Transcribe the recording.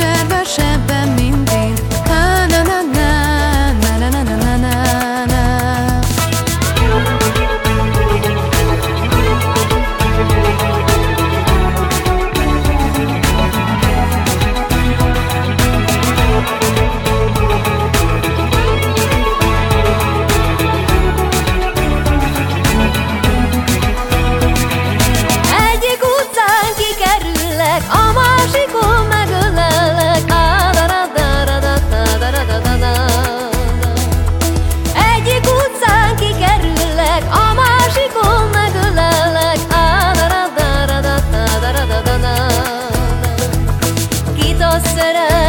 sebben, sebben, mint será?